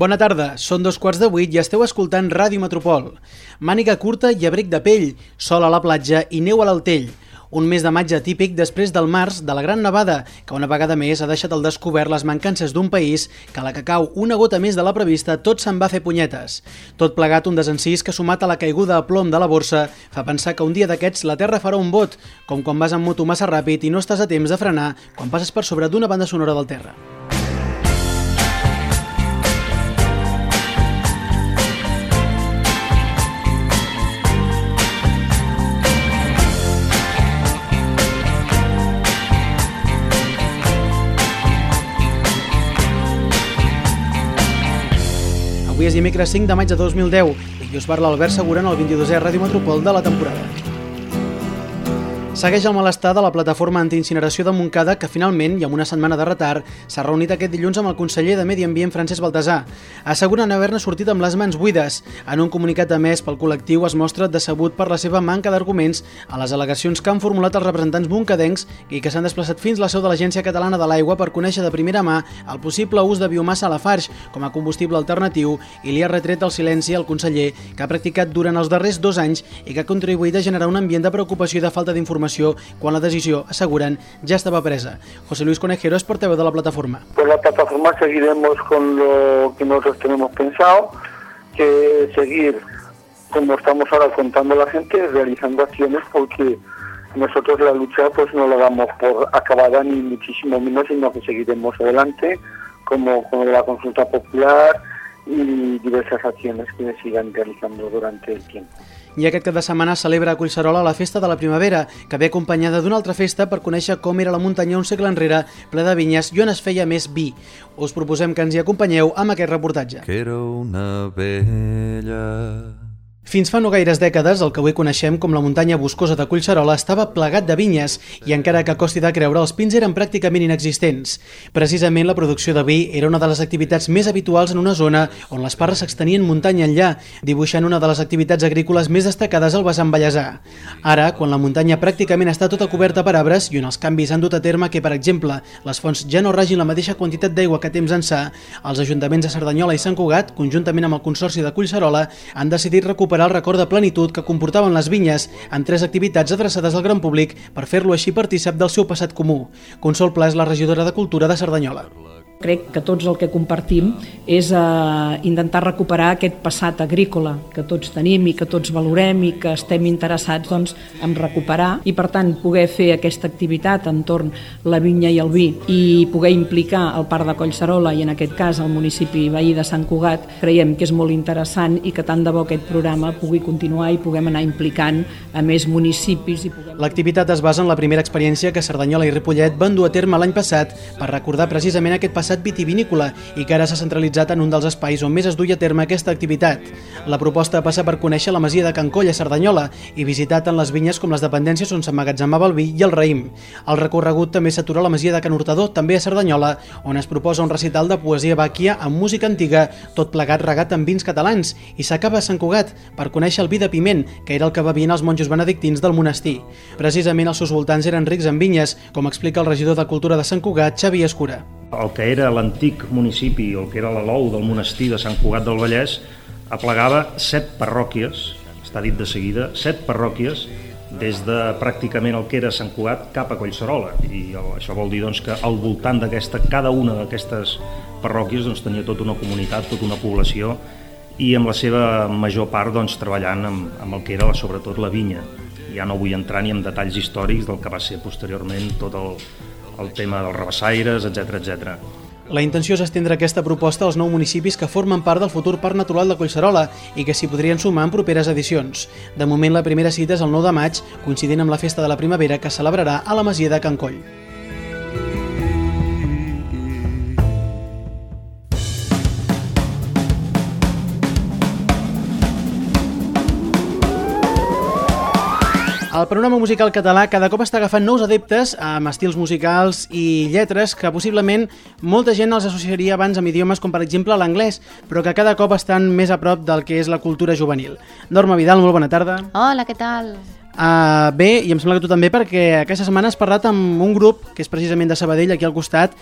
Bona tarda, són dos quarts de vuit i esteu escoltant Ràdio Metropol. Màniga curta i abric de pell, sol a la platja i neu a l'altell. Un mes de maig atípic després del març de la Gran Nevada, que una vegada més ha deixat al descobert les mancances d'un país que a la que cau una gota més de la prevista tot se'n va fer punyetes. Tot plegat un desencís que sumat a la caiguda a plom de la borsa fa pensar que un dia d'aquests la Terra farà un vot, com quan vas amb moto massa ràpid i no estàs a temps de frenar quan passes per sobre d'una banda sonora del terra. Avui és dimecres 5 de maig de 2010 i us parla Albert Segura en el 22è Ràdio Metropol de la temporada. Segueix el malestar de la plataforma antiincineració de Montcada que finalment, i amb una setmana de retard, s'ha reunit aquest dilluns amb el conseller de Medi Ambient Francesc Baltasar. Asseguren haver-ne sortit amb les mans buides. En un comunicat emès pel col·lectiu es mostra decebut per la seva manca d'arguments a les al·legacions que han formulat els representants moncadencs i que s'han desplaçat fins la seu de l'Agència Catalana de l'Aigua per conèixer de primera mà el possible ús de biomassa a la Farge com a combustible alternatiu i li ha retret el silenci al conseller que ha practicat durant els darrers dos anys i que ha contribuït a generar un ambient de preocupació i de falta d'informació informació quan la decisió, aseguran, ya estaba presa. José Luis Conejero es portavoz de la plataforma. Pues la plataforma seguiremos con lo que nosotros tenemos pensado, que seguir como estamos ahora contando a la gente, realizando acciones porque nosotros la lucha pues no la damos por acabada ni muchísimo menos, sino que seguiremos adelante como con la consulta popular y diversas acciones que se sigan realizando durante el tiempo. I aquest cap de setmana celebra a Collserola la festa de la primavera, que ve acompanyada d'una altra festa per conèixer com era la muntanya un segle enrere, ple de vinyes i on es feia més vi. Us proposem que ens hi acompanyeu amb aquest reportatge. Que era una vella fins fa no gaires dècades, el que avui coneixem com la muntanya boscosa de Collserola estava plegat de vinyes i encara que costi de creure, els pins eren pràcticament inexistents. Precisament la producció de vi era una de les activitats més habituals en una zona on les parres s'extenien muntanya enllà, dibuixant una de les activitats agrícoles més destacades al vessant Vallèsà. Ara, quan la muntanya pràcticament està tota coberta per arbres i on els canvis han dut a terme que, per exemple, les fonts ja no ragin la mateixa quantitat d'aigua que temps ençà, els ajuntaments de Cerdanyola i Sant Cugat, conjuntament amb el Consorci de Collserola, han decidit recuperar recuperar el record de plenitud que comportaven les vinyes en tres activitats adreçades al gran públic per fer-lo així partícip del seu passat comú. Consol Pla és la regidora de Cultura de Cerdanyola. Crec que tots el que compartim és eh, intentar recuperar aquest passat agrícola que tots tenim i que tots valorem i que estem interessats doncs, en recuperar i per tant poder fer aquesta activitat entorn la vinya i el vi i poder implicar el Parc de Collserola i en aquest cas el municipi veí de Sant Cugat creiem que és molt interessant i que tant de bo aquest programa pugui continuar i puguem anar implicant a més municipis. i puguem... L'activitat es basa en la primera experiència que Cerdanyola i Ripollet van dur a terme l'any passat per recordar precisament aquest passat passat vitivinícola i que ara s'ha centralitzat en un dels espais on més es duia a terme aquesta activitat. La proposta passa per conèixer la masia de Can Coll a Cerdanyola i visitar tant les vinyes com les dependències on s'emmagatzemava el vi i el raïm. El recorregut també s'atura a la masia de Can Hurtador, també a Cerdanyola, on es proposa un recital de poesia bàquia amb música antiga, tot plegat regat amb vins catalans, i s'acaba a Sant Cugat per conèixer el vi de piment, que era el que bevien els monjos benedictins del monestir. Precisament els seus voltants eren rics en vinyes, com explica el regidor de Cultura de Sant Cugat, Xavi Escura el que era l'antic municipi, el que era l'alou del monestir de Sant Cugat del Vallès, aplegava set parròquies, està dit de seguida, set parròquies des de pràcticament el que era Sant Cugat cap a Collserola i això vol dir doncs, que al voltant d'aquesta cada una d'aquestes parròquies doncs, tenia tota una comunitat, tota una població i amb la seva major part doncs, treballant amb, amb el que era sobretot la vinya. Ja no vull entrar ni en detalls històrics del que va ser posteriorment tot el, el tema dels rebassaires, etc etc. La intenció és estendre aquesta proposta als nou municipis que formen part del futur Parc Natural de Collserola i que s'hi podrien sumar en properes edicions. De moment, la primera cita és el 9 de maig, coincidint amb la Festa de la Primavera que celebrarà a la Masia de Can Coll. El panorama musical català cada cop està agafant nous adeptes amb estils musicals i lletres que possiblement molta gent els associaria abans amb idiomes com per exemple l'anglès, però que cada cop estan més a prop del que és la cultura juvenil. Norma Vidal, molt bona tarda. Hola, què tal? Uh, bé, i em sembla que tu també, perquè aquesta setmana has parlat amb un grup que és precisament de Sabadell, aquí al costat,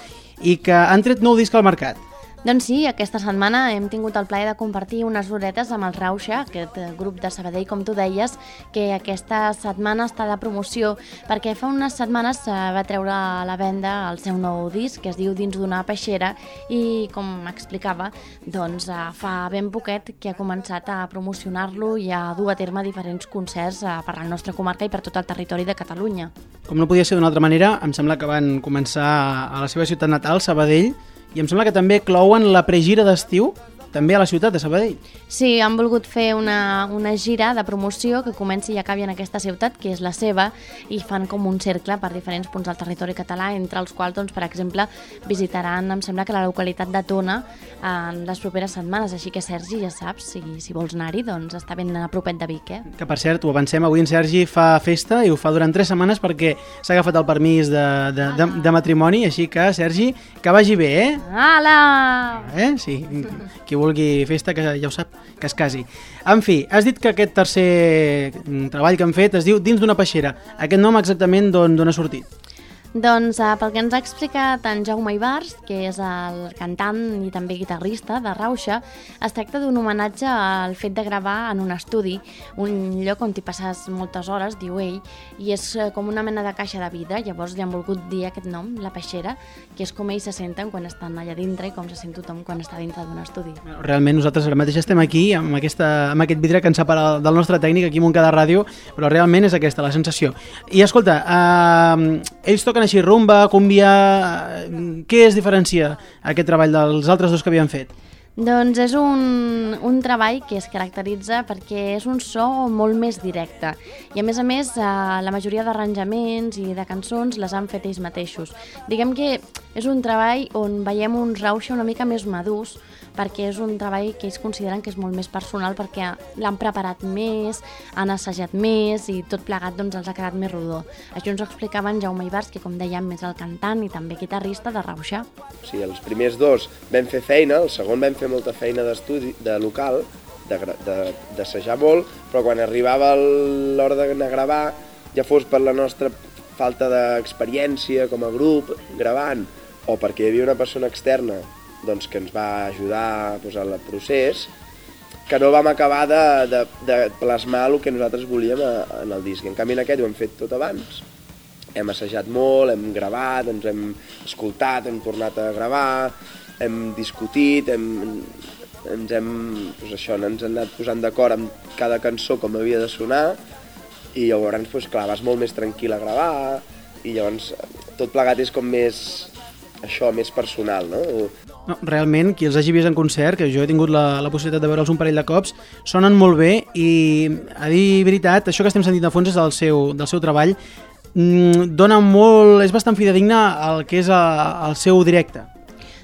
i que han tret nou disc al mercat. Doncs sí, aquesta setmana hem tingut el plaer de compartir unes horetes amb el Rauxa, aquest eh, grup de Sabadell, com tu deies, que aquesta setmana està de promoció, perquè fa unes setmanes eh, va treure a la venda el seu nou disc, que es diu Dins d'una peixera, i com explicava, doncs eh, fa ben poquet que ha començat a promocionar-lo i a dur a terme diferents concerts per la nostra comarca i per tot el territori de Catalunya. Com no podia ser d'una altra manera, em sembla que van començar a la seva ciutat natal, Sabadell, i em sembla que també clouen la pregira d'estiu també a la ciutat de Sabadell. Sí, han volgut fer una, una gira de promoció que comenci i acabi en aquesta ciutat, que és la seva, i fan com un cercle per diferents punts del territori català, entre els quals, doncs, per exemple, visitaran, em sembla que la localitat de Tona en les properes setmanes, així que Sergi, ja saps, si, si vols anar-hi, doncs està ben a propet de Vic, eh? Que per cert, ho avancem, avui en Sergi fa festa i ho fa durant tres setmanes perquè s'ha agafat el permís de, de, de, de matrimoni, així que, Sergi, que vagi bé, eh? Ala! Eh? Sí, qui vulgui festa, que ja ho sap, que es casi. En fi, has dit que aquest tercer treball que han fet es diu Dins d'una peixera. Aquest nom exactament d'on ha sortit? Doncs uh, pel que ens ha explicat en Jaume Ibars, que és el cantant i també guitarrista de Rauxa, es tracta d'un homenatge al fet de gravar en un estudi, un lloc on t'hi passes moltes hores, diu ell, i és uh, com una mena de caixa de vida, llavors li han volgut dir aquest nom, la peixera, que és com ells se senten quan estan allà dintre i com se sent tothom quan està dintre d'un estudi. Realment nosaltres ara mateix estem aquí amb, aquesta, amb aquest vidre que ens separa del nostre tècnic aquí a Montcada Ràdio, però realment és aquesta la sensació. I escolta, uh, ells toquen així rumba, cumbia... Què es diferencia aquest treball dels altres dos que havien fet? Doncs és un, un treball que es caracteritza perquè és un so molt més directe i a més a més eh, la majoria d'arranjaments i de cançons les han fet ells mateixos. Diguem que és un treball on veiem uns rauxa una mica més madurs perquè és un treball que ells consideren que és molt més personal perquè l'han preparat més, han assajat més i tot plegat doncs, els ha quedat més rodó. Això ens ho explicava en Jaume Ibars, que com dèiem és el cantant i també guitarrista de Rauxa. Sí, els primers dos vam fer feina, el segon vam fer molta feina d'estudi, de local, d'assajar de, de, molt, però quan arribava l'hora d'anar a gravar, ja fos per la nostra falta d'experiència com a grup gravant o perquè hi havia una persona externa doncs, que ens va ajudar doncs, al procés, que no vam acabar de, de, de plasmar el que nosaltres volíem a, en el disc. En canvi, en aquest ho hem fet tot abans. Hem assajat molt, hem gravat, ens hem escoltat, hem tornat a gravar, hem discutit, hem, ens hem, doncs això, ens hem anat posant d'acord amb cada cançó com havia de sonar i llavors, doncs, clar, vas molt més tranquil a gravar i llavors tot plegat és com més, això, més personal, no? No, realment, qui els hagi vist en concert, que jo he tingut la, la possibilitat de veure'ls un parell de cops, sonen molt bé i, a dir veritat, això que estem sentint de fons és del seu, del seu treball, mm, dona molt, és bastant fidedigne al que és el seu directe.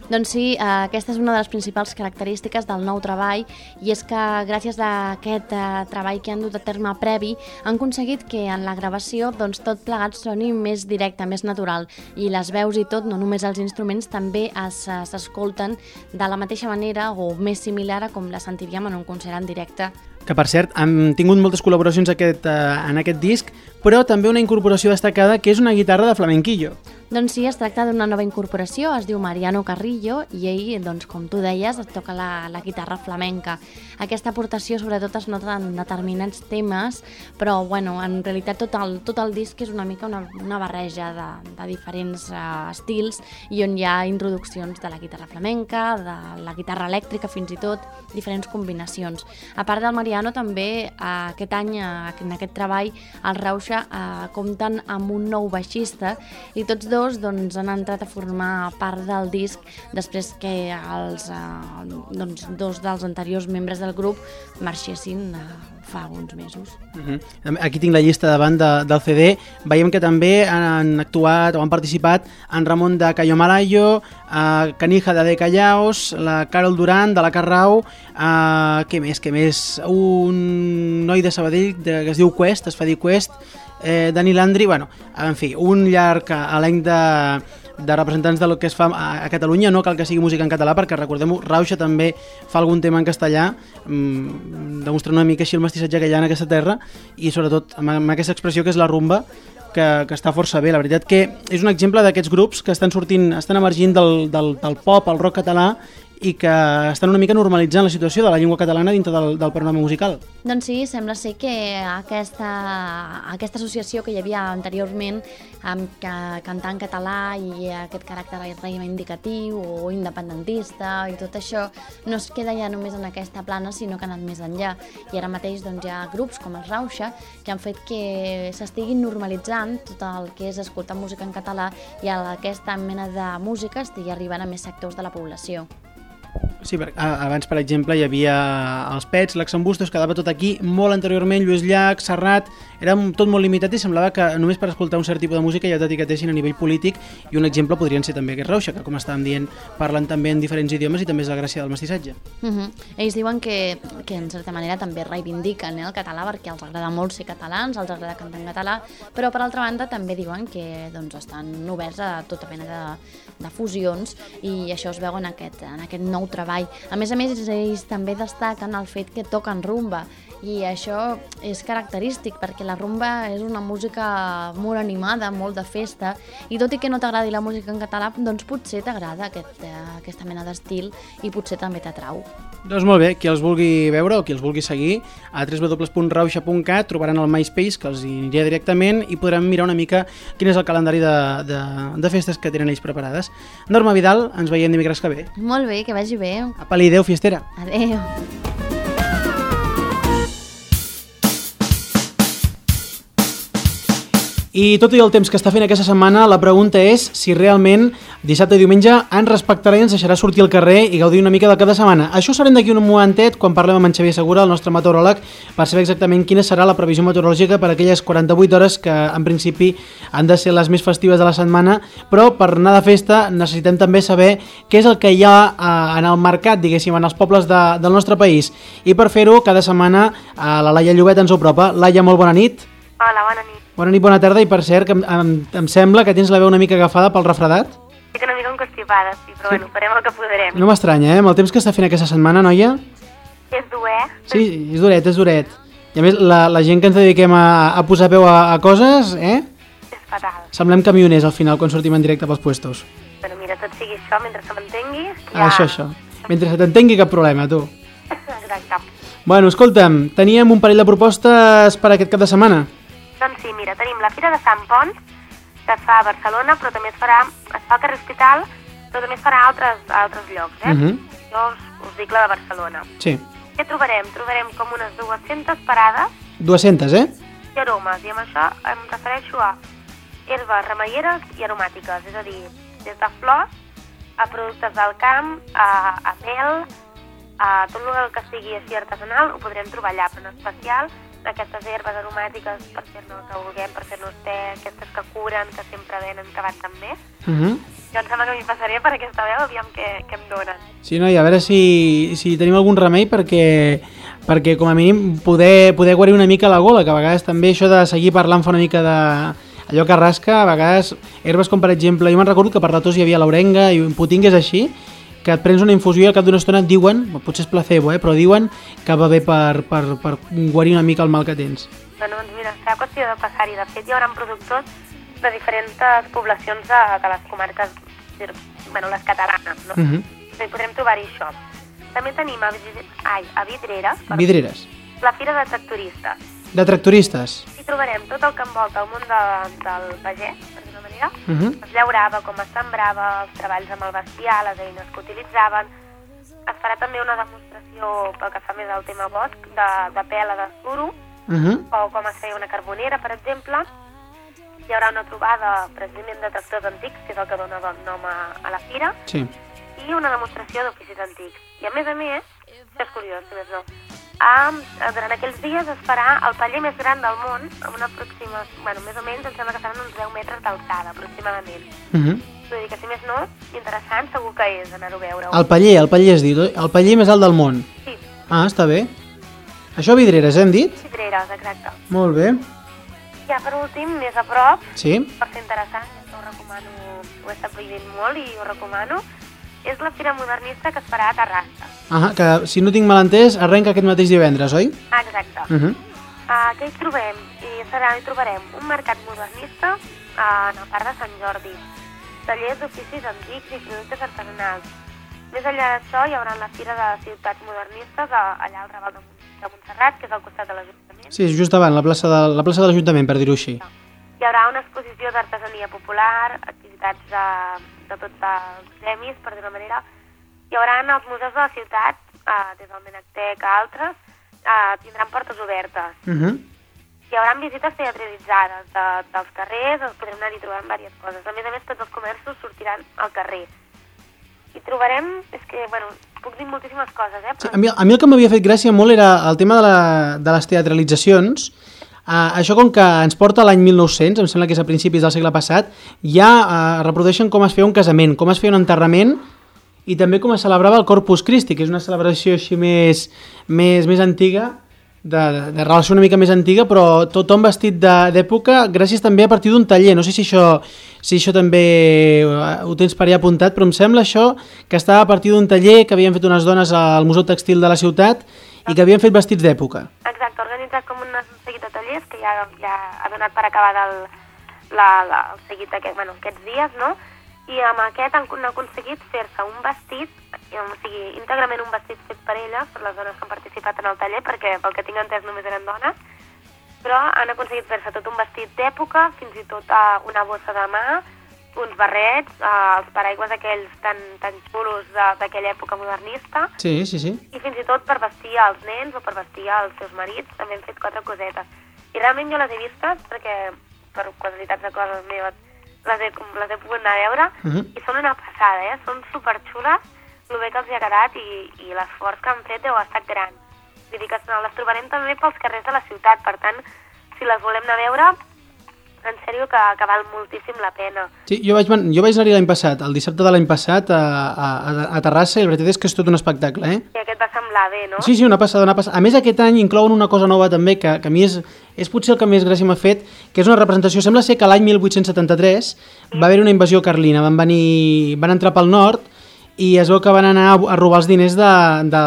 Doncs sí, eh, aquesta és una de les principals característiques del nou treball i és que gràcies a aquest eh, treball que han dut a terme previ han aconseguit que en la gravació doncs, tot plegat soni més directe, més natural i les veus i tot, no només els instruments, també s'escolten de la mateixa manera o més similar a com la sentiríem en un concert en directe. Que per cert han tingut moltes col·laboracions aquest, eh, en aquest disc, però també una incorporació destacada que és una guitarra de flamenquillo. Doncs sí, es tracta d'una nova incorporació, es diu Mariano Carrillo i ell, doncs, com tu deies, et toca la, la guitarra flamenca. Aquesta aportació sobretot es nota en determinats temes, però bueno, en realitat tot el, tot el disc és una mica una, una barreja de, de diferents uh, estils i on hi ha introduccions de la guitarra flamenca, de la guitarra elèctrica fins i tot, diferents combinacions. A part del Mariano també uh, aquest any, uh, en aquest treball, el Rauxa uh, compten amb un nou baixista i tots dos doncs, han entrat a formar part del disc després que els, eh, doncs, dos dels anteriors membres del grup marxessin eh, fa uns mesos. Uh -huh. Aquí tinc la llista davant de, del CD. Veiem que també han actuat o han participat en Ramon de Cayo Malayo, a Canija de De Callaos, la Carol Duran de la Carrau, a, què més, què més? Un noi de Sabadell de, que es diu Quest, es fa dir Quest, eh, Dani Landry, bueno, en fi, un llarg elenc de, de representants del que es fa a, a Catalunya, no cal que sigui música en català, perquè recordem-ho, Rauxa també fa algun tema en castellà, mmm, demostrant una mica així el mestissatge que hi ha en aquesta terra, i sobretot amb, amb aquesta expressió que és la rumba, que, que està força bé. La veritat que és un exemple d'aquests grups que estan sortint, estan emergint del, del, del pop, el rock català i que estan una mica normalitzant la situació de la llengua catalana dintre del, del panorama musical. Doncs sí, sembla ser que aquesta, aquesta associació que hi havia anteriorment amb que cantar en català i aquest caràcter reivindicatiu o independentista i tot això no es queda ja només en aquesta plana sinó que ha anat més enllà i ara mateix doncs, hi ha grups com el Rauxa que han fet que s'estiguin normalitzant tot el que és escoltar música en català i aquesta mena de música estigui arribant a més sectors de la població. Sí, abans, per exemple, hi havia els Pets, l'Axambustos, quedava tot aquí, molt anteriorment, Lluís Llach, Serrat, era tot molt limitat i semblava que només per escoltar un cert tipus de música ja t'etiquetessin a nivell polític i un exemple podrien ser també aquest Rauxa, que com estàvem dient, parlen també en diferents idiomes i també és la gràcia del mestissatge. Uh -huh. Ells diuen que, que en certa manera també reivindiquen eh, el català perquè els agrada molt ser catalans, els agrada cantar en català, però per altra banda també diuen que doncs, estan oberts a tota mena de, de fusions i això es veu en aquest, en aquest nou treball. A més a més, ells també destaquen el fet que toquen rumba i això és característic perquè la rumba és una música molt animada, molt de festa i tot i que no t'agradi la música en català doncs potser t'agrada aquest, eh, aquesta mena d'estil i potser també t'atrau. Doncs molt bé, qui els vulgui veure o qui els vulgui seguir a www.rauxa.cat trobaran el MySpace que els aniria directament i podrem mirar una mica quin és el calendari de, de, de festes que tenen ells preparades. Norma Vidal, ens veiem dimecres que ve. Molt bé, que vagi bé. Apa-li, adeu, fiestera. Adeu. I tot i el temps que està fent aquesta setmana, la pregunta és si realment dissabte i diumenge ens respectarà i ens deixarà sortir al carrer i gaudir una mica de cada setmana. Això serem d'aquí un momentet quan parlem amb en Xavier Segura, el nostre meteoròleg, per saber exactament quina serà la previsió meteorològica per aquelles 48 hores que en principi han de ser les més festives de la setmana, però per anar de festa necessitem també saber què és el que hi ha eh, en el mercat, diguéssim, en els pobles de, del nostre país. I per fer-ho, cada setmana eh, la Laia Llobet ens ho apropa. Laia, molt bona nit. Hola, bona nit. Bona nit, bona tarda, i per cert, que em, em, em sembla que tens la veu una mica agafada pel refredat. Estic una mica encostipada, sí, però bueno, farem el que podrem. No m'estranya, eh? Amb el temps que està fent aquesta setmana, noia? És dur, eh? Sí, és duret, és duret. I a més, la, la gent que ens dediquem a, a posar peu a, a coses, eh? És fatal. Semblem camioners al final quan sortim en directe pels puestos. Però mira, tot sigui això, mentre se m'entengui... Ja... Això, això. Mentre se t'entengui cap problema, tu. Exacte. Bueno, escolta'm, teníem un parell de propostes per aquest cap de setmana. Sí, mira, tenim la Fira de Sant Pons, que es fa a Barcelona, però també es farà, es fa al carrer Hospital, però també es farà a altres, a altres llocs, eh? Uh -huh. Jo us, us dic la de Barcelona. Sí. Què trobarem? Trobarem com unes 200 parades 200, eh? i aromes, i amb això em refereixo a herbes remeieres i aromàtiques, és a dir, des de flors a productes del camp, a, a mel, a tot el que sigui així artesanal, ho podrem trobar allà, però en especial aquestes herbes aromàtiques per fer-ne el que vulguem, per fer-nos te, aquestes que curen, que sempre venen, que van tan bé. Uh -huh. Jo em sembla que m'hi passaré per aquesta veu, aviam què, què em donen. Sí, no, i a veure si, si tenim algun remei perquè, perquè com a mínim poder, poder guarir una mica la gola, que a vegades també això de seguir parlant fa una mica de allò que rasca, a vegades herbes com per exemple, jo me'n recordo que per la tos hi havia l'orenga i un putingues així, que et prens una infusió i al cap d'una estona et diuen, potser és placebo, eh, però diuen que va bé per, per, per guarir una mica el mal que tens. Bueno, doncs mira, serà qüestió de passar-hi. De fet, hi haurà productors de diferents poblacions de, de les comarques, bueno, les catalanes, no? Uh -huh. I podrem trobar-hi això. També tenim a, ai, a Vidreres, perdó, Vidreres. la Fira de Tractoristes. De tractoristes. Hi trobarem tot el que envolta el món de, del pagès, per dir-ho manera. Uh -huh. Es llaurava, com es sembrava, els treballs amb el bestiar, les eines que utilitzaven. Es farà també una demostració pel que fa més al tema bosc, de, de pela de suro, Uh -huh. o com es feia una carbonera, per exemple. Hi haurà una trobada precisament de tractors antics, que és el que dona don- nom a, a la fira, Sí. i una demostració d'oficis antics. I a més a més, és curiós, si més no, a, durant aquells dies es farà el paller més gran del món, amb una aproxima, bueno, més o menys, em sembla que seran uns 10 metres d'alçada, aproximadament. Uh -huh. Vull dir que, si més no, interessant segur que és anar-ho a veure. El paller, el paller es diu, el paller més alt del món. Sí, Ah, està bé. Això Vidreres, hem dit? Cidreres, exacte. Molt bé. Ja per últim, més a prop, Sí. per ser interessant, ho recomano, ho estat veient molt i ho recomano, és la Fira Modernista que es farà a Terrassa. Ah, que si no tinc mal entès, arrenca aquest mateix divendres, oi? Exacte. Uh -huh. Uh, què hi trobem? I serà, hi trobarem un mercat modernista uh, en el Parc de Sant Jordi, tallers d'oficis antics i productes artesanals, Més enllà d'això hi haurà la Fira de Ciutats Modernistes a, allà al Raval de, de Montserrat, que és al costat de l'Ajuntament. Sí, és just davant, la plaça de, la plaça de l'Ajuntament, per dir-ho així. Hi haurà una exposició d'artesania popular, activitats de, de tots els gremis, per dir-ho manera. Hi haurà els museus de la ciutat, eh, des del Menactec a altres, eh, tindran portes obertes. Uh -huh. Hi haurà visites teatralitzades de, dels carrers, els podrem anar-hi trobant diverses coses. A més a més, tots els comerços sortiran al carrer. I trobarem, és que, bueno, puc dir moltíssimes coses, eh? Sí, a, mi, a mi el que m'havia fet gràcia molt era el tema de, la, de les teatralitzacions. Uh, això com que ens porta l'any 1900, em sembla que és a principis del segle passat, ja uh, reprodueixen com es feia un casament, com es feia un enterrament i també com es celebrava el Corpus Christi, que és una celebració així més, més, més antiga, de, de, de relació una mica més antiga, però tothom vestit d'època, gràcies també a partir d'un taller. No sé si això, si això també eh, ho tens per allà apuntat, però em sembla això que estava a partir d'un taller que havien fet unes dones al Museu Textil de la ciutat i que havien fet vestits d'època. Exacte, organitzat com ja, ja ha donat per acabar el, la, la, el seguit aquest, bueno, aquests dies, no? I amb aquest han, han aconseguit fer-se un vestit, o sigui, íntegrament un vestit fet per elles, per les dones que han participat en el taller, perquè pel que tinc entès només eren dones, però han aconseguit fer-se tot un vestit d'època, fins i tot eh, una bossa de mà, uns barrets, eh, els paraigües aquells tan, tan xulos d'aquella època modernista, Sí, sí, sí. i fins i tot per vestir els nens o per vestir els seus marits també hem fet quatre cosetes. I realment jo les he vistes perquè per qualitats de coses meves les he, les he pogut anar a veure Mhm. i són una passada, eh? Són superxules, el bé que els hi ha quedat i, i l'esforç que han fet deu ha estat gran. Vull dir que les trobarem també pels carrers de la ciutat, per tant, si les volem anar a veure, en sèrio que, que val moltíssim la pena. Sí, jo vaig, jo vaig anar-hi l'any passat, el dissabte de l'any passat, a, a, a Terrassa, i la veritat és que és tot un espectacle, eh? I aquest va semblar bé, no? Sí, sí, una passada, una passada. A més, aquest any inclouen una cosa nova també, que, que a mi és, és potser el que més gràcia m'ha fet, que és una representació. Sembla ser que l'any 1873 va haver una invasió carlina, van, venir, van entrar pel nord i es veu que van anar a robar els diners de, de,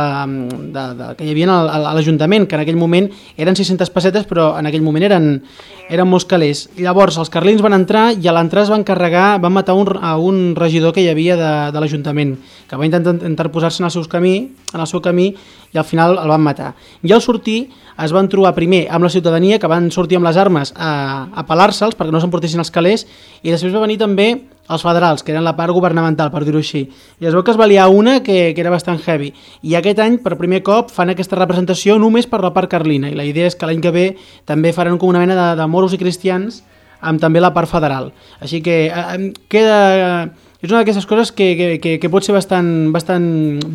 de, de, que hi havia a l'Ajuntament, que en aquell moment eren 600 pessetes, però en aquell moment eren, eren molts calés. Llavors, els carlins van entrar i a l'entrar es van carregar, van matar un, a un regidor que hi havia de, de l'Ajuntament, que va intentar interposar-se en, el seus camí, en el seu camí i al final el van matar. I al sortir es van trobar primer amb la ciutadania, que van sortir amb les armes a, a pelar-se'ls perquè no s'emportessin els calés, i després va venir també els federals, que eren la part governamental, per dir-ho així. I es veu que es valia una que, que era bastant heavy. I aquest any, per primer cop, fan aquesta representació només per la part carlina, i la idea és que l'any que ve també faran com una mena de, de moros i cristians amb també la part federal. Així que eh, queda... És una d'aquestes coses que, que, que, que pot ser bastant, bastant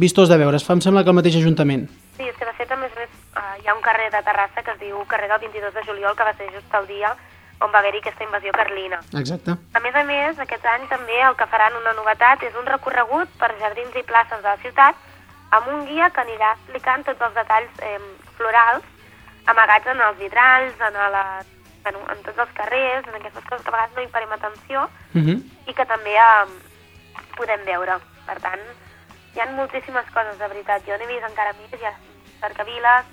vistós de veure. Es fa, em sembla, que el mateix Ajuntament. Sí, és que de fet, a més a més, uh, hi ha un carrer de Terrassa que es diu carrer del 22 de juliol, que va ser just el dia on va haver-hi aquesta invasió carlina. Exacte. A més a més, aquest any també el que faran una novetat és un recorregut per jardins i places de la ciutat amb un guia que anirà explicant tots els detalls eh, florals amagats en els vidrals, en, a bueno, en tots els carrers, en aquestes coses que a vegades no hi parem atenció Uh -huh. i que també eh, podem veure. Per tant, hi ha moltíssimes coses, de veritat. Jo n'he vist encara més, hi ha cercaviles,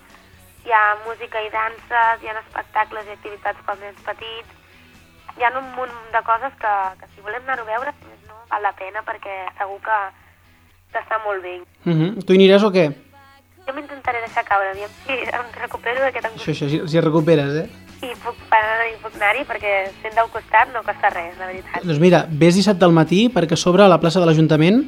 hi ha música i danses, hi ha espectacles i activitats pels nens petits, hi ha un munt de coses que, que si volem anar-ho a veure, si més no, val la pena perquè segur que, que està molt bé. Uh -huh. Tu hi aniràs o què? Jo m'intentaré deixar caure, aviam si em recupero d'aquest Això, angust això, si, si recuperes, eh? I puc, i puc anar-hi perquè sent del costat no costa res, la veritat. Doncs mira, vés dissabte al matí perquè a sobre a la plaça de l'Ajuntament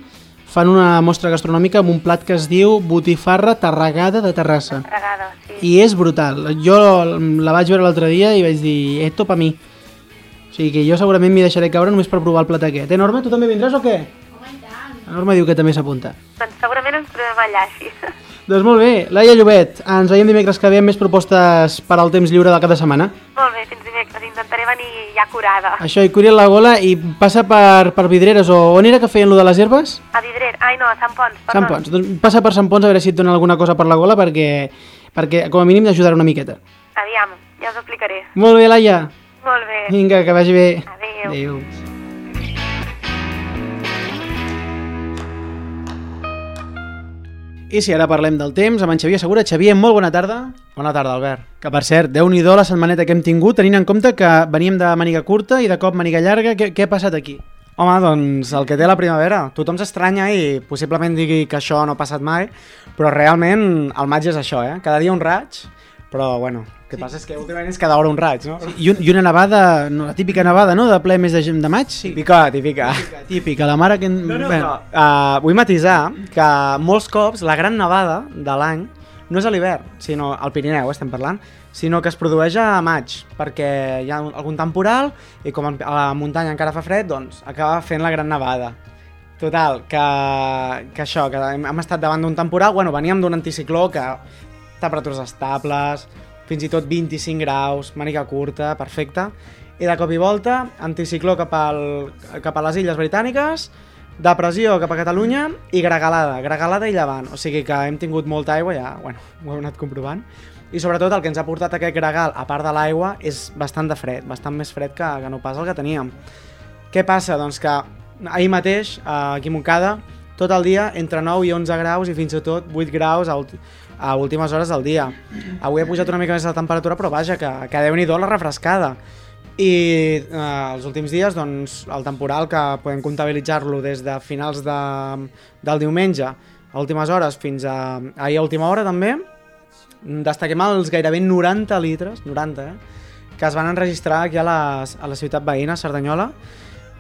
fan una mostra gastronòmica amb un plat que es diu botifarra tarragada de Terrassa. Regada, sí. I és brutal. Jo la vaig veure l'altre dia i vaig dir, esto pa mi. O sigui que jo segurament m'hi deixaré caure només per provar el plat aquest. Eh, Norma, tu també vindràs o què? Home, i tant. La Norma diu que també s'apunta. Doncs segurament ens trobem allà, així. Doncs molt bé, Laia Llobet, ens veiem dimecres que ve amb més propostes per al temps lliure de setmana. Molt bé, fins dimecres. Intentaré venir ja curada. Això, i curi la gola i passa per, per Vidreres o on era que feien lo de les herbes? A Vidrer. Ai, no, a Sant Pons. Sant Pons. Doncs passa per Sant Pons a veure si et dona alguna cosa per la gola perquè, perquè com a mínim t'ajudarà una miqueta. Aviam, ja us ho explicaré. Molt bé, Laia. Molt bé. Vinga, que vagi bé. Adéu. Adéu. I si ara parlem del temps, amb en Xavier Segura. Xavier, molt bona tarda. Bona tarda, Albert. Que, per cert, déu nhi la setmaneta que hem tingut, tenint en compte que veníem de maniga curta i de cop maniga llarga. Què, què ha passat aquí? Home, doncs el que té la primavera. Tothom s'estranya i possiblement digui que això no ha passat mai, però realment el maig és això, eh? Cada dia un raig, però bueno, el que sí. passa és que últimament és cada hora un raig, no? Sí. I, un, I una nevada, no, la típica nevada, no?, de ple mes de, de maig? Sí. Típica, típica. Típica, típica. la mare que... No, no, bueno. uh, vull matisar que molts cops la gran nevada de l'any no és a l'hivern, sinó al Pirineu, estem parlant, sinó que es produeix a maig, perquè hi ha algun temporal i com a la muntanya encara fa fred, doncs acaba fent la gran nevada. Total, que, que això, que hem, hem estat davant d'un temporal, bueno, veníem d'un anticicló que temperatures estables, fins i tot 25 graus, màniga curta, perfecta, i de cop i volta, anticicló cap, al, cap a les Illes Britàniques, depressió cap a Catalunya i gregalada, gregalada i llevant. O sigui que hem tingut molta aigua, ja bueno, ho hem anat comprovant. I sobretot el que ens ha portat aquest gregal, a part de l'aigua, és bastant de fred, bastant més fred que, que no pas el que teníem. Què passa? Doncs que ahir mateix, aquí a Montcada, tot el dia entre 9 i 11 graus i fins i tot 8 graus a, a últimes hores del dia. Avui ha pujat una mica més la temperatura, però vaja, que, que déu-n'hi-do la refrescada i eh, els últims dies doncs, el temporal que podem comptabilitzar-lo des de finals de, del diumenge a últimes hores fins a ahir a última hora també destaquem els gairebé 90 litres 90 eh, que es van enregistrar aquí a, les, a la ciutat veïna, Cerdanyola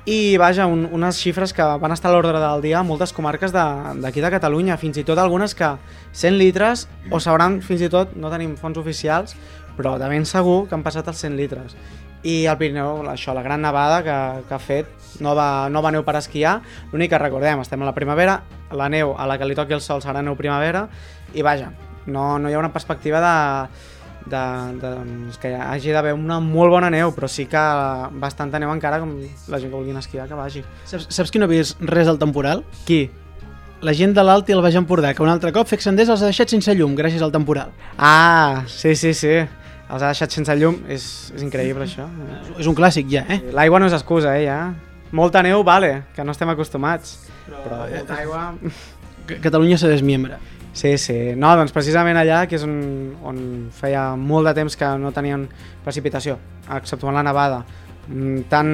i vaja, un, unes xifres que van estar a l'ordre del dia a moltes comarques d'aquí de, de Catalunya, fins i tot algunes que 100 litres, o sabran fins i tot, no tenim fons oficials, però de ben segur que han passat els 100 litres. I al Pirineu, això, la gran nevada que, que ha fet, nova, nova neu per esquiar, l'únic que recordem, estem a la primavera, la neu a la que li toqui el sol serà neu primavera, i vaja, no, no hi ha una perspectiva de, de, de, doncs, que hagi d'haver una molt bona neu, però sí que bastanta neu encara, com la gent que vulguin esquiar, que vagi. Saps, saps qui no ha vist res del temporal? Qui? La gent de l'Alt i el Baix Empordà, que un altre cop Fec Senders els ha deixat sense llum gràcies al temporal. Ah, sí, sí, sí els ha deixat sense llum, és, és increïble això. És un clàssic ja, eh? L'aigua no és excusa, eh, ja. Molta neu, vale, que no estem acostumats. Però, però eh, molta aigua... Catalunya se desmiembra. Sí, sí. No, doncs precisament allà, que és on, on feia molt de temps que no tenien precipitació, exceptuant la nevada, mm, tan,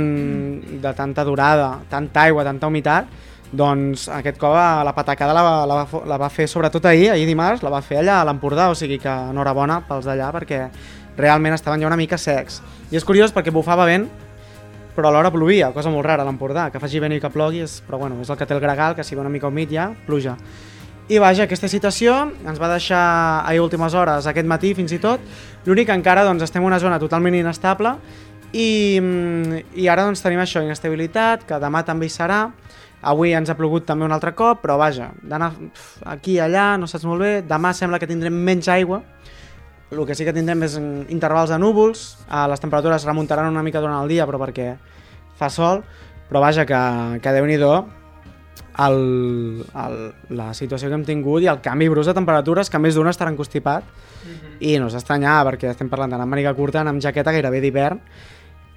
de tanta durada, tanta aigua, tanta humitat, doncs aquest cop la patacada la, la, va, la va fer sobretot ahir, ahir dimarts, la va fer allà a l'Empordà, o sigui que enhorabona pels d'allà perquè realment estaven ja una mica secs. I és curiós perquè bufava vent, però alhora plovia, cosa molt rara a l'Empordà, que faci vent i que plogui, és, però bueno, és el que té el gregal, que si va una mica humit ja, pluja. I vaja, aquesta situació ens va deixar ahir últimes hores, aquest matí fins i tot, l'únic encara doncs, estem en una zona totalment inestable i, i ara doncs, tenim això, inestabilitat, que demà també hi serà, avui ens ha plogut també un altre cop, però vaja, d'anar aquí i allà, no saps molt bé, demà sembla que tindrem menys aigua, el que sí que tindrem és intervals de núvols, eh, les temperatures remuntaran una mica durant el dia, però perquè fa sol, però vaja, que, que déu-n'hi-do el, el, la situació que hem tingut i el canvi brus de temperatures, que més d'una estarà encostipat, mm -hmm. i no s'estranyar, perquè estem parlant d'anar amb màniga curta, anar amb jaqueta gairebé d'hivern,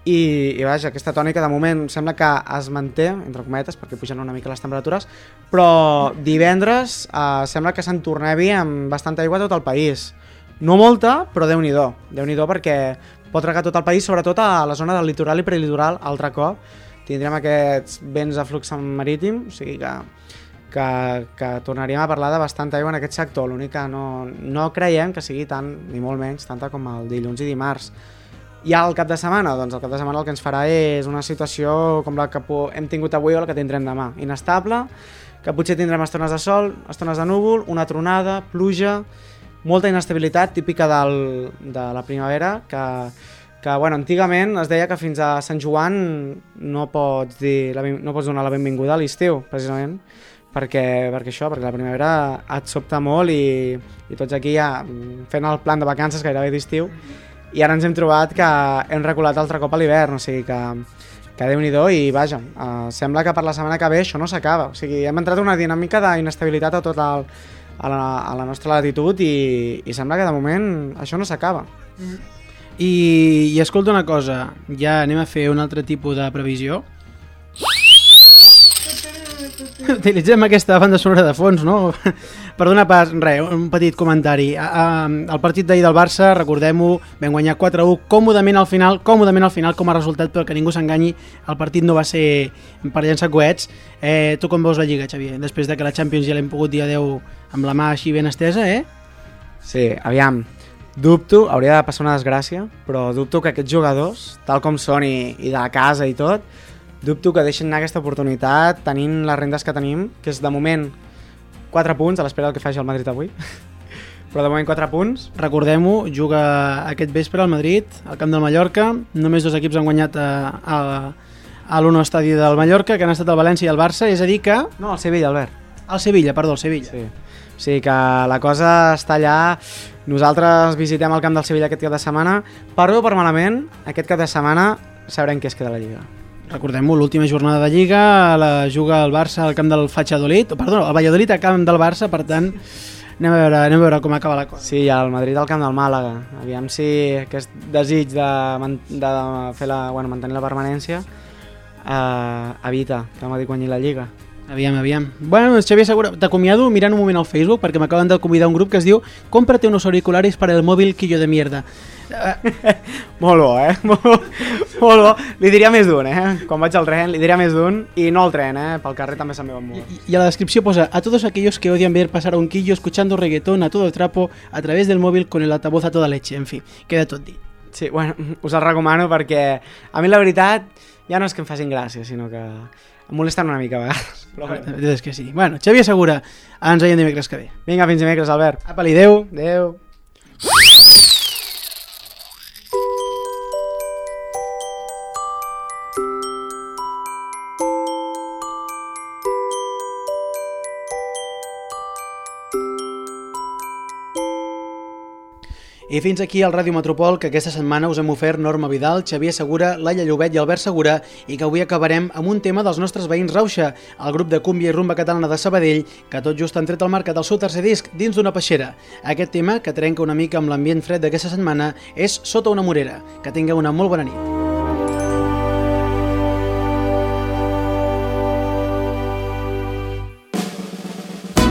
i, i vaja, aquesta tònica de moment sembla que es manté, entre cometes, perquè pugen una mica les temperatures, però divendres eh, sembla que se'n tornevi amb bastanta aigua a tot el país. No molta, però déu nhi déu perquè pot regar tot el país, sobretot a la zona del litoral i prelitoral, altre cop. Tindrem aquests vents de flux marítim, o sigui que, que, que tornaríem a parlar de bastanta aigua en aquest sector. L'únic que no, no creiem que sigui tant, ni molt menys, tanta com el dilluns i dimarts. I al cap de setmana? Doncs el cap de setmana el que ens farà és una situació com la que hem tingut avui o la que tindrem demà. Inestable, que potser tindrem estones de sol, estones de núvol, una tronada, pluja, molta inestabilitat típica del, de la primavera que, que bueno, antigament es deia que fins a Sant Joan no pots, dir la, no pots donar la benvinguda a l'estiu, precisament, perquè, perquè això, perquè la primavera et sobta molt i, i tots aquí ja fent el plan de vacances gairebé d'estiu i ara ens hem trobat que hem reculat altre cop a l'hivern, o sigui que, que déu nhi i vaja, uh, sembla que per la setmana que ve això no s'acaba, o sigui, hem entrat una dinàmica d'inestabilitat a tot el, a la, a la nostra latitud i, i sembla que de moment això no s'acaba. Mm. I, I escolta una cosa, ja anem a fer un altre tipus de previsió. utilitzem aquesta banda sonora de fons, no? per donar pas, res, un petit comentari. El partit d'ahir del Barça, recordem-ho, vam guanyar 4-1 còmodament al final, còmodament al final com a resultat, però que ningú s'enganyi, el partit no va ser per llançar coets. Eh, tu com veus la Lliga, Xavier? Després de que la Champions ja l'hem pogut dir adeu amb la mà així ben estesa, eh? Sí, aviam, dubto, hauria de passar una desgràcia, però dubto que aquests jugadors, tal com són i, i de casa i tot, dubto que deixin anar aquesta oportunitat tenint les rendes que tenim, que és de moment 4 punts a l'espera del que faci el Madrid avui. però de moment 4 punts. Recordem-ho, juga aquest vespre al Madrid, al camp del Mallorca. Només dos equips han guanyat a, a, a l'Uno Estadi del Mallorca, que han estat el València i el Barça, és a dir que... No, el Sevilla, Albert. El Sevilla, perdó, el Sevilla. Sí. O sigui que la cosa està allà. Nosaltres visitem el camp del Sevilla aquest cap de setmana. Per bé o per malament, aquest cap de setmana sabrem què es queda la Lliga. Recordem-ho, l'última jornada de Lliga la juga el Barça al camp del Fatxadolit, perdó, el Valladolid al camp del Barça, per tant, anem a veure, anem a veure com acaba la cosa. Sí, i el Madrid al camp del Màlaga. Aviam si aquest desig de, de fer la, bueno, mantenir la permanència eh, evita que el Madrid guanyi la Lliga. Aviam, aviam. Bueno, doncs, Xavier Segura, t'acomiado mirant un moment al Facebook perquè m'acaben de convidar un grup que es diu Cómprate unos auriculares para el móvil quillo de mierda. molt bo, eh? Molt, molt bo. Li diria més d'un, eh? Quan vaig al tren, li diria més d'un i no al tren, eh? Pel carrer també se'n veuen molt. I, I a la descripció posa a todos aquellos que odian ver pasar a un quillo escuchando reggaetón a todo trapo a través del móvil con el altavoz a toda leche. En fi, queda tot dit. Sí, bueno, us el recomano perquè a mi la veritat ja no és que em facin gràcia, sinó que molesten una mica a vegades. Però bueno. És que sí. Bueno, Xavier Segura, ens veiem dimecres que ve. Vinga, fins dimecres, Albert. Apa-li, adeu. Adeu. I fins aquí el Ràdio Metropol, que aquesta setmana us hem ofert Norma Vidal, Xavier Segura, Laia Llobet i Albert Segura, i que avui acabarem amb un tema dels nostres veïns Rauxa, el grup de cúmbia i rumba catalana de Sabadell, que tot just han tret al mercat el seu tercer disc dins d'una peixera. Aquest tema, que trenca una mica amb l'ambient fred d'aquesta setmana, és Sota una morera. Que tingueu una molt bona nit.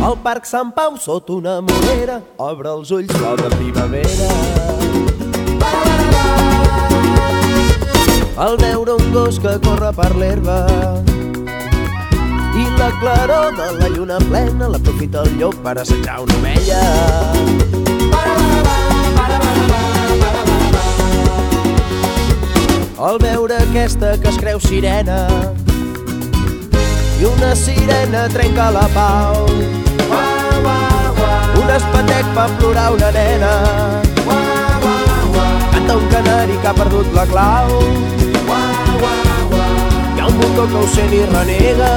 Al Parc Sant Pau, sota una morera, obre els ulls, flor de primavera. Al veure un gos que corre per l'herba i la claror de la lluna plena l'aprofita el llop per assetjar una ovella. Al veure aquesta que es creu sirena i una sirena trenca la pau un espatec fa plorar una nena. Canta un canari que ha perdut la clau. Hi ha un botó que ho sent i renega.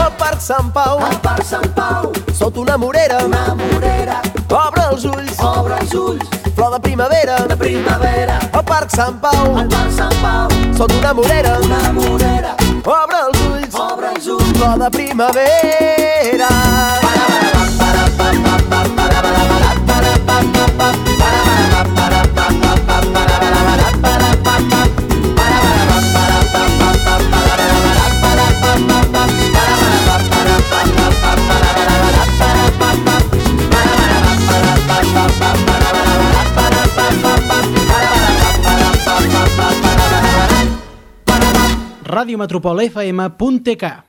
Al Parc Sant Pau, al Parc Sant Pau, sota una morera, una morera, obre els ulls, obre els ulls, flor de primavera, de primavera, al Parc Sant Pau, al Parc Sant Pau, sota una morera, una morera, obre els ulls, obre els ulls, flor de primavera. radiometropol.fm.tk